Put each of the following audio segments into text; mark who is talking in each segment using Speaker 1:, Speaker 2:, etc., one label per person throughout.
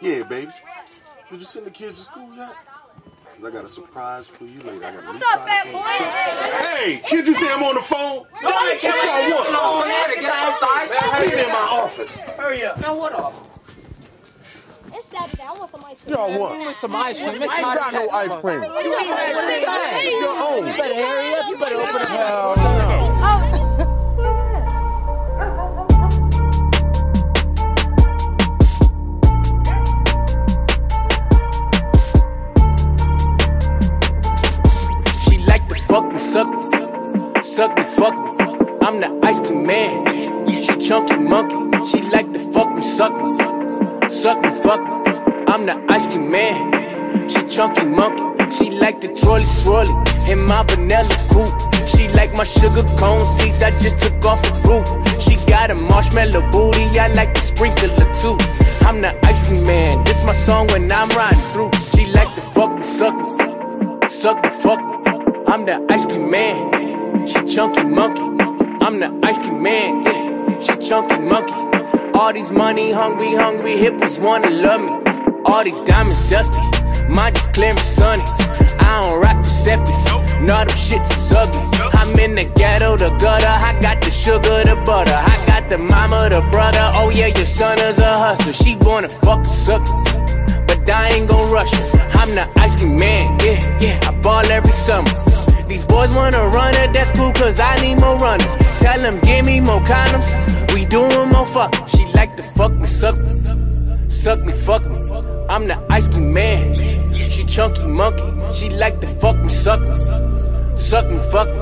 Speaker 1: Yeah, baby. Did you send the kids to school yet? Cause I got a surprise for you later. I got
Speaker 2: What's up, fat boy?
Speaker 1: Hey, can't you say I'm on the phone? What y'all want? Meet me in my office.
Speaker 3: Hurry up. Now what off?
Speaker 2: It's Saturday. I want some ice cream.
Speaker 1: Y'all want?
Speaker 4: With some ice cream. It's
Speaker 1: I ain't
Speaker 4: hot
Speaker 1: got
Speaker 4: as
Speaker 1: no
Speaker 4: heck.
Speaker 1: ice cream.
Speaker 4: What is that?
Speaker 1: It's your own.
Speaker 4: You better hurry up. You better open up.
Speaker 1: Hell no.
Speaker 5: Fuck me, suck me, suck me, fuck me. I'm the ice cream man. She chunky monkey. She like to fuck me, suck me, suck me, fuck me. I'm the ice cream man. She chunky monkey. She like the trolley swirly in my vanilla coupe. She like my sugar cone seeds. I just took off the roof. She got a marshmallow booty. I like the sprinkler too. I'm the ice cream man. This my song when I'm riding through. She like to fuck me, suck me. Suck me, fuck me. I'm the ice cream man. She chunky monkey. I'm the ice cream man. Yeah. She chunky monkey. All these money hungry, hungry hippos wanna love me. All these diamonds dusty. Mine just clear and sunny. I don't rock the seppies. No, them shits is ugly. I'm in the ghetto, the gutter. I got the sugar, the butter. I got the mama, the brother. Oh yeah, your son is a hustler. She wanna fuck the but I ain't gon' rush her. I'm the ice cream man, yeah, yeah, I ball every summer. These boys wanna run it, that's cool, cause I need more runners. Tell them, give me more condoms, we doing more fuck. She like to fuck me, suck me, suck me, fuck me. I'm the ice cream man, she chunky monkey. She like to fuck me, suck me, suck me, fuck me.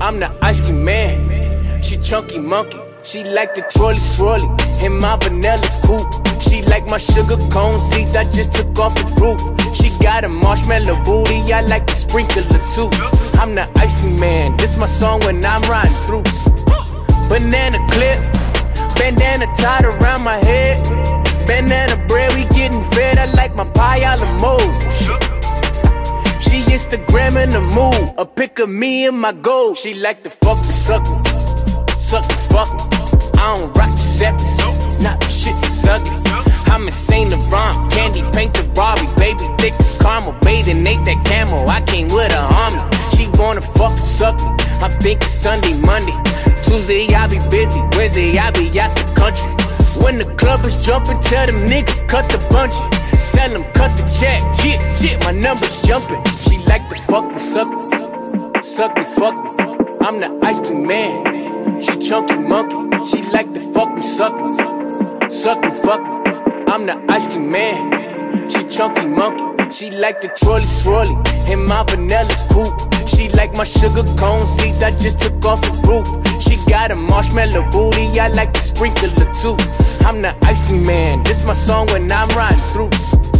Speaker 5: I'm the ice cream man, she chunky monkey. She like the trolley swirly in my vanilla coupe. She like my sugar cone seeds. I just took off the roof. She got a marshmallow booty. I like the sprinkler too. I'm the ice cream man. This my song when I'm riding through. Banana clip, bandana tied around my head. Banana bread, we getting fed. I like my pie a la mode. She Instagram in the mood. A pic of me and my gold. She like to fuck the suck me, suck me, fuck. I don't rock the seppies. Not them shits is ugly. I'm insane to rhyme. Candy paint the Robbie. Baby thick as caramel. Bathing ate that camel. I came with a army. She wanna fuck suck me. I'm thinking Sunday, Monday. Tuesday I be busy. Wednesday I be out the country. When the club is jumping, tell them niggas cut the bungee. Tell them cut the check. Jit, jit, my number's jumping. She like to fuck me, suck me. Suck me, fuck me. I'm the ice cream man. She chunky monkey. She like to fuck me, suck me. Suck me, fuck me. I'm the ice cream man. She chunky monkey. She like the trolley swirly in my vanilla coupe. She like my sugar cone seeds. I just took off the roof. She got a marshmallow booty. I like to sprinkle the too. I'm the ice cream man. This my song when I'm riding through.